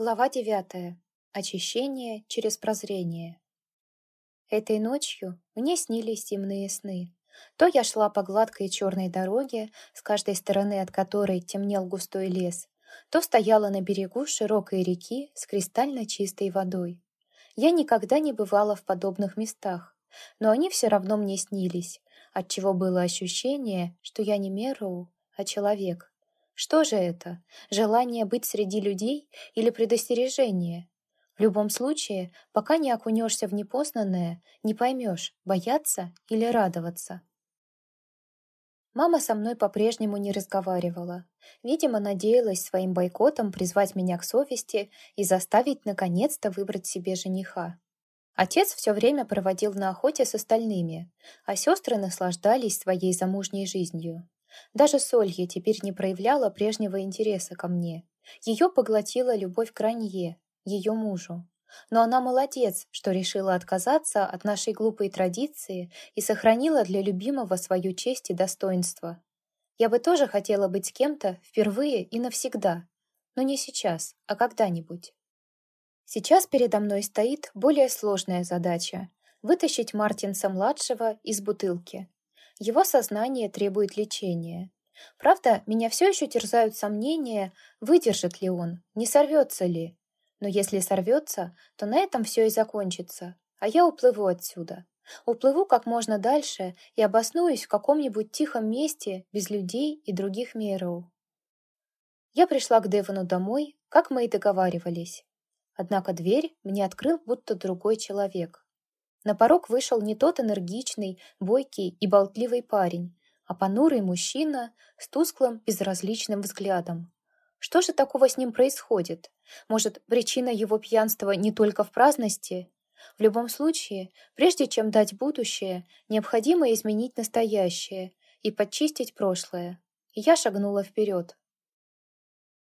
Глава девятая. Очищение через прозрение. Этой ночью мне снились темные сны. То я шла по гладкой черной дороге, с каждой стороны от которой темнел густой лес, то стояла на берегу широкой реки с кристально чистой водой. Я никогда не бывала в подобных местах, но они все равно мне снились, отчего было ощущение, что я не Мерроу, а человек, что же это? Желание быть среди людей или предостережение? В любом случае, пока не окунешься в непознанное, не поймешь, бояться или радоваться. Мама со мной по-прежнему не разговаривала. Видимо, надеялась своим бойкотом призвать меня к совести и заставить наконец-то выбрать себе жениха. Отец все время проводил на охоте с остальными, а сестры наслаждались своей замужней жизнью. Даже Солье теперь не проявляла прежнего интереса ко мне. Ее поглотила любовь к Ранье, ее мужу. Но она молодец, что решила отказаться от нашей глупой традиции и сохранила для любимого свою честь и достоинство. Я бы тоже хотела быть с кем-то впервые и навсегда, но не сейчас, а когда-нибудь. Сейчас передо мной стоит более сложная задача — вытащить Мартинса-младшего из бутылки. Его сознание требует лечения. Правда, меня все еще терзают сомнения, выдержит ли он, не сорвется ли. Но если сорвется, то на этом все и закончится, а я уплыву отсюда. Уплыву как можно дальше и обоснуюсь в каком-нибудь тихом месте без людей и других Мейроу. Я пришла к Девону домой, как мы и договаривались. Однако дверь мне открыл будто другой человек. На порог вышел не тот энергичный, бойкий и болтливый парень, а понурый мужчина с тусклым, безразличным взглядом. Что же такого с ним происходит? Может, причина его пьянства не только в праздности? В любом случае, прежде чем дать будущее, необходимо изменить настоящее и подчистить прошлое. Я шагнула вперед.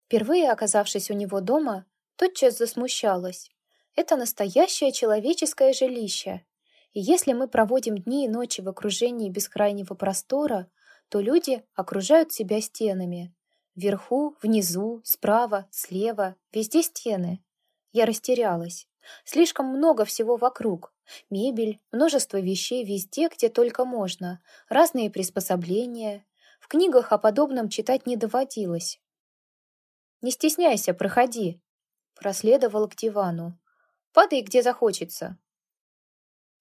Впервые оказавшись у него дома, тотчас засмущалась. Это настоящее человеческое жилище. И если мы проводим дни и ночи в окружении бескрайнего простора, то люди окружают себя стенами. Вверху, внизу, справа, слева, везде стены. Я растерялась. Слишком много всего вокруг. Мебель, множество вещей везде, где только можно, разные приспособления. В книгах о подобном читать не доводилось. «Не стесняйся, проходи», проследовал к дивану. Падай, где захочется».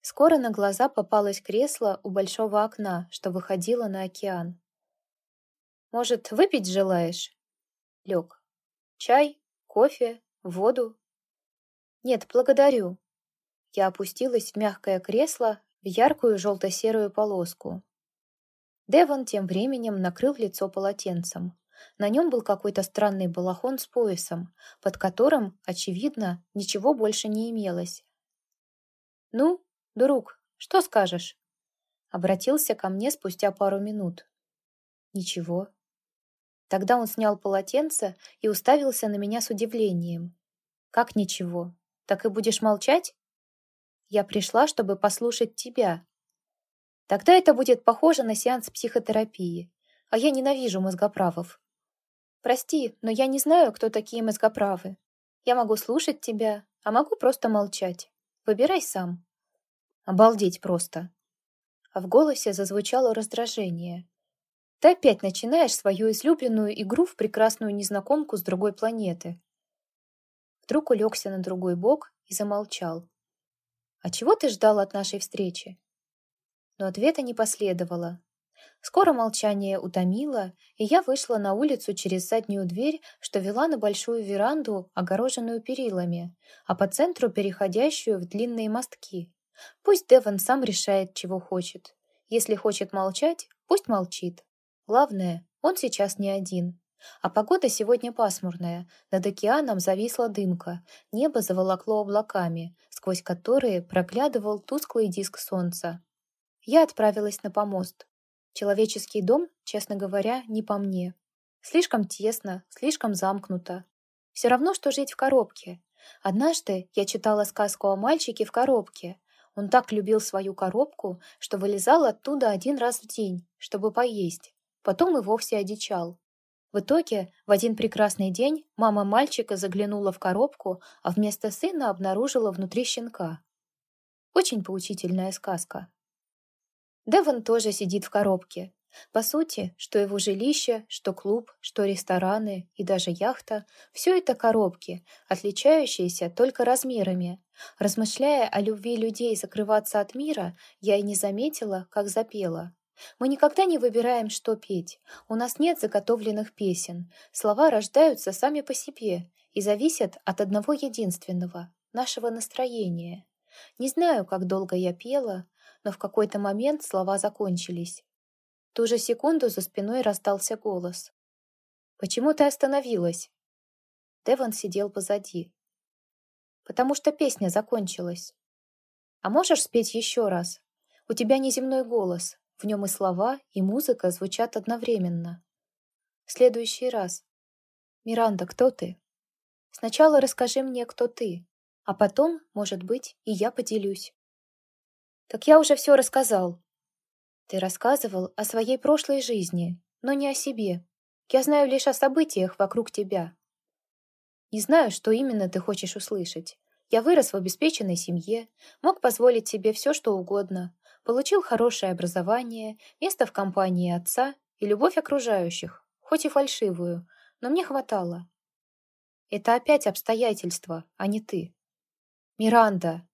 Скоро на глаза попалось кресло у большого окна, что выходило на океан. «Может, выпить желаешь?» Лег. «Чай? Кофе? Воду?» «Нет, благодарю». Я опустилась в мягкое кресло в яркую желто-серую полоску. Девон тем временем накрыл лицо полотенцем. На нем был какой-то странный балахон с поясом, под которым, очевидно, ничего больше не имелось. «Ну, друг, что скажешь?» Обратился ко мне спустя пару минут. «Ничего». Тогда он снял полотенце и уставился на меня с удивлением. «Как ничего? Так и будешь молчать?» «Я пришла, чтобы послушать тебя». «Тогда это будет похоже на сеанс психотерапии, а я ненавижу мозгоправов. Прости, но я не знаю, кто такие мозгоправы. Я могу слушать тебя, а могу просто молчать. Выбирай сам. Обалдеть просто. А в голосе зазвучало раздражение. Ты опять начинаешь свою излюбленную игру в прекрасную незнакомку с другой планеты. Вдруг улегся на другой бок и замолчал. «А чего ты ждал от нашей встречи?» Но ответа не последовало, Скоро молчание утомило, и я вышла на улицу через заднюю дверь, что вела на большую веранду, огороженную перилами, а по центру переходящую в длинные мостки. Пусть Деван сам решает, чего хочет. Если хочет молчать, пусть молчит. Главное, он сейчас не один. А погода сегодня пасмурная, над океаном зависла дымка, небо заволокло облаками, сквозь которые проглядывал тусклый диск солнца. Я отправилась на помост. Человеческий дом, честно говоря, не по мне. Слишком тесно, слишком замкнуто. Все равно, что жить в коробке. Однажды я читала сказку о мальчике в коробке. Он так любил свою коробку, что вылезал оттуда один раз в день, чтобы поесть. Потом и вовсе одичал. В итоге, в один прекрасный день мама мальчика заглянула в коробку, а вместо сына обнаружила внутри щенка. Очень поучительная сказка. Девон тоже сидит в коробке. По сути, что его жилище, что клуб, что рестораны и даже яхта — все это коробки, отличающиеся только размерами. Размышляя о любви людей закрываться от мира, я и не заметила, как запела. Мы никогда не выбираем, что петь. У нас нет заготовленных песен. Слова рождаются сами по себе и зависят от одного единственного — нашего настроения. Не знаю, как долго я пела, но в какой-то момент слова закончились. В ту же секунду за спиной раздался голос. «Почему ты остановилась?» Деван сидел позади. «Потому что песня закончилась. А можешь спеть еще раз? У тебя неземной голос, в нем и слова, и музыка звучат одновременно. В следующий раз. «Миранда, кто ты?» «Сначала расскажи мне, кто ты, а потом, может быть, и я поделюсь». «Так я уже все рассказал». «Ты рассказывал о своей прошлой жизни, но не о себе. Я знаю лишь о событиях вокруг тебя». «Не знаю, что именно ты хочешь услышать. Я вырос в обеспеченной семье, мог позволить себе все, что угодно, Получил хорошее образование, место в компании отца и любовь окружающих, хоть и фальшивую, но мне хватало. Это опять обстоятельства, а не ты. Миранда,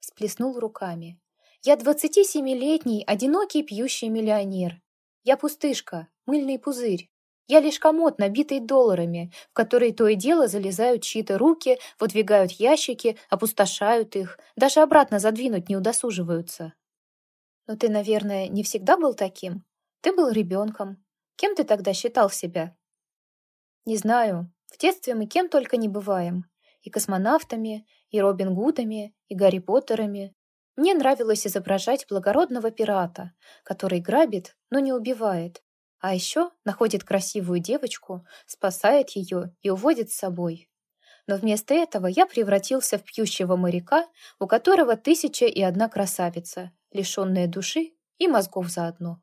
сплеснул руками. Я 27-летний, одинокий пьющий миллионер. Я пустышка, мыльный пузырь. Я лишь комод, набитый долларами, в который то и дело залезают чьи-то руки, выдвигают ящики, опустошают их, даже обратно задвинуть не удосуживаются. Но ты, наверное, не всегда был таким? Ты был ребенком. Кем ты тогда считал себя? Не знаю. В детстве мы кем только не бываем. И космонавтами, и Робин Гудами, и Гарри Поттерами. Мне нравилось изображать благородного пирата, который грабит, но не убивает. А еще находит красивую девочку, спасает ее и уводит с собой. Но вместо этого я превратился в пьющего моряка, у которого тысяча и одна красавица, лишенная души и мозгов заодно.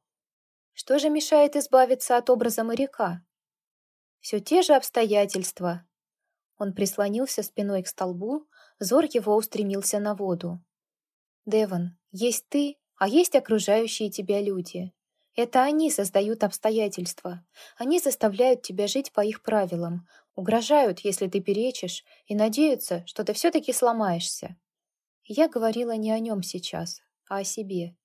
Что же мешает избавиться от образа моряка? Все те же обстоятельства. Он прислонился спиной к столбу, взор его устремился на воду. Деван, есть ты, а есть окружающие тебя люди. Это они создают обстоятельства. Они заставляют тебя жить по их правилам, угрожают, если ты перечишь, и надеются, что ты все-таки сломаешься. Я говорила не о нем сейчас, а о себе.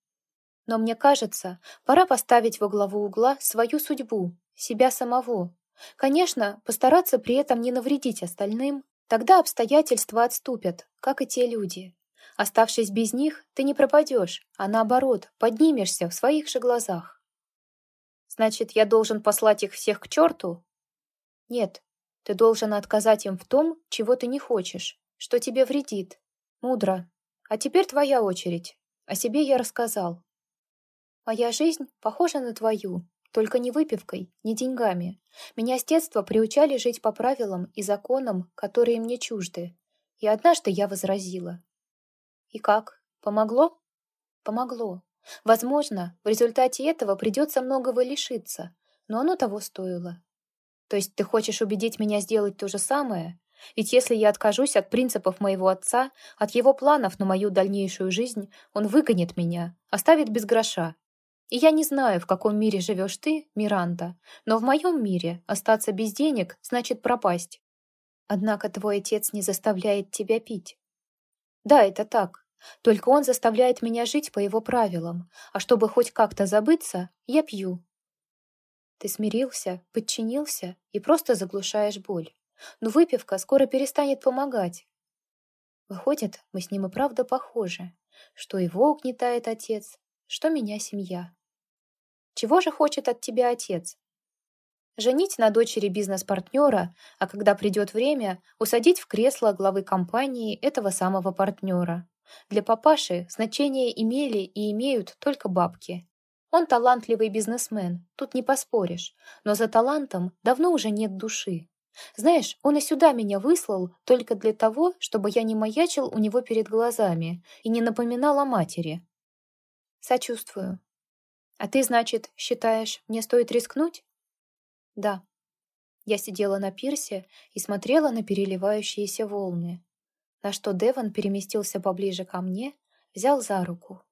Но мне кажется, пора поставить во главу угла свою судьбу, себя самого. Конечно, постараться при этом не навредить остальным, тогда обстоятельства отступят, как и те люди. Оставшись без них, ты не пропадешь, а наоборот, поднимешься в своих же глазах. Значит, я должен послать их всех к черту? Нет, ты должен отказать им в том, чего ты не хочешь, что тебе вредит. Мудро. А теперь твоя очередь. О себе я рассказал. Моя жизнь похожа на твою, только не выпивкой, не деньгами. Меня с детства приучали жить по правилам и законам, которые мне чужды. И однажды я возразила. И как? Помогло? Помогло. Возможно, в результате этого придется многого лишиться, но оно того стоило. То есть ты хочешь убедить меня сделать то же самое? Ведь если я откажусь от принципов моего отца, от его планов на мою дальнейшую жизнь, он выгонит меня, оставит без гроша. И я не знаю, в каком мире живешь ты, Миранда, но в моем мире остаться без денег значит пропасть. Однако твой отец не заставляет тебя пить. Да, это так. Только он заставляет меня жить по его правилам, а чтобы хоть как-то забыться, я пью. Ты смирился, подчинился и просто заглушаешь боль. Но выпивка скоро перестанет помогать. Выходит, мы с ним и правда похожи. Что его угнетает отец, что меня семья. Чего же хочет от тебя отец? Женить на дочери бизнес-партнера, а когда придет время, усадить в кресло главы компании этого самого партнера. Для папаши значение имели и имеют только бабки. Он талантливый бизнесмен, тут не поспоришь, но за талантом давно уже нет души. Знаешь, он и сюда меня выслал только для того, чтобы я не маячил у него перед глазами и не напоминал о матери. Сочувствую. А ты, значит, считаешь, мне стоит рискнуть? Да. Я сидела на пирсе и смотрела на переливающиеся волны, на что Деван переместился поближе ко мне, взял за руку.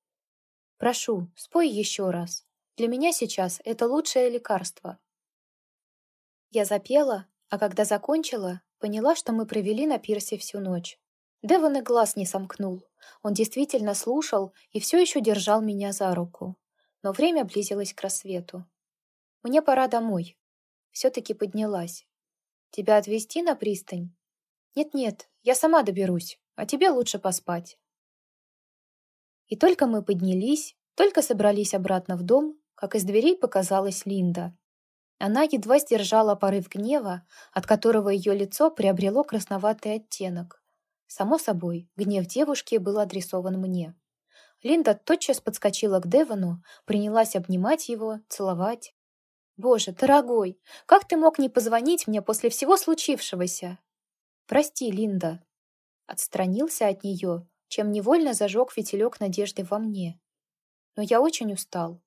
«Прошу, спой еще раз. Для меня сейчас это лучшее лекарство». Я запела, а когда закончила, поняла, что мы провели на пирсе всю ночь. Деван и глаз не сомкнул. Он действительно слушал и все еще держал меня за руку. Но время близилось к рассвету. «Мне пора домой», все-таки поднялась. «Тебя отвезти на пристань?» «Нет-нет, я сама доберусь, а тебе лучше поспать». И только мы поднялись, только собрались обратно в дом, как из дверей показалась Линда. Она едва сдержала порыв гнева, от которого ее лицо приобрело красноватый оттенок. Само собой, гнев девушки был адресован мне. Линда тотчас подскочила к Девону, принялась обнимать его, целовать. «Боже, дорогой, как ты мог не позвонить мне после всего случившегося?» «Прости, Линда». Отстранился от нее, чем невольно зажег фитилек надежды во мне. «Но я очень устал».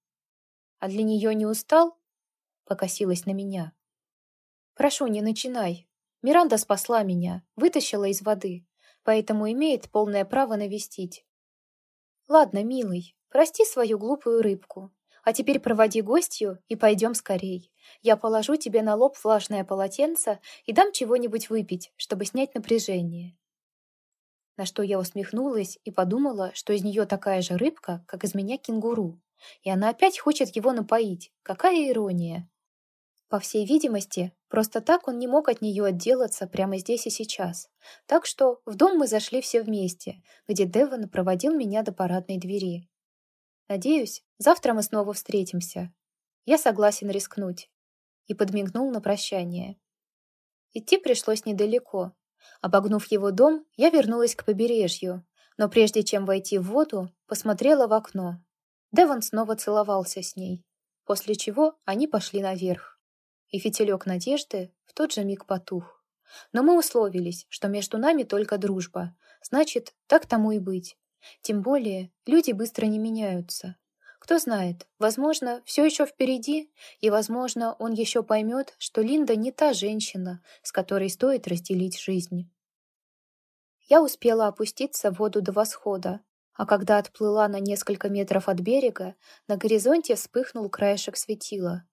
«А для нее не устал?» Покосилась на меня. «Прошу, не начинай. Миранда спасла меня, вытащила из воды, поэтому имеет полное право навестить». «Ладно, милый, прости свою глупую рыбку. А теперь проводи гостью и пойдем скорей. Я положу тебе на лоб влажное полотенце и дам чего-нибудь выпить, чтобы снять напряжение». На что я усмехнулась и подумала, что из нее такая же рыбка, как из меня кенгуру. И она опять хочет его напоить. Какая ирония. По всей видимости, просто так он не мог от нее отделаться прямо здесь и сейчас. Так что в дом мы зашли все вместе, где Девон проводил меня до парадной двери. Надеюсь, завтра мы снова встретимся. Я согласен рискнуть. И подмигнул на прощание. Идти пришлось недалеко. Обогнув его дом, я вернулась к побережью, но прежде чем войти в воду, посмотрела в окно. Девон снова целовался с ней, после чего они пошли наверх. И фитилек надежды в тот же миг потух. Но мы условились, что между нами только дружба, значит, так тому и быть. Тем более, люди быстро не меняются. Кто знает, возможно, все еще впереди, и, возможно, он еще поймет, что Линда не та женщина, с которой стоит разделить жизнь. Я успела опуститься в воду до восхода, а когда отплыла на несколько метров от берега, на горизонте вспыхнул краешек светила.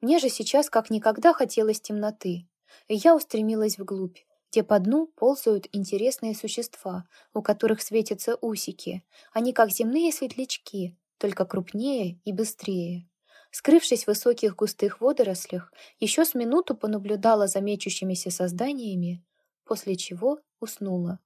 Мне же сейчас как никогда хотелось темноты, и я устремилась вглубь, где по дну ползают интересные существа, у которых светятся усики. Они как земные светлячки, только крупнее и быстрее. Скрывшись в высоких густых водорослях, еще с минуту понаблюдала за мечущимися созданиями, после чего уснула.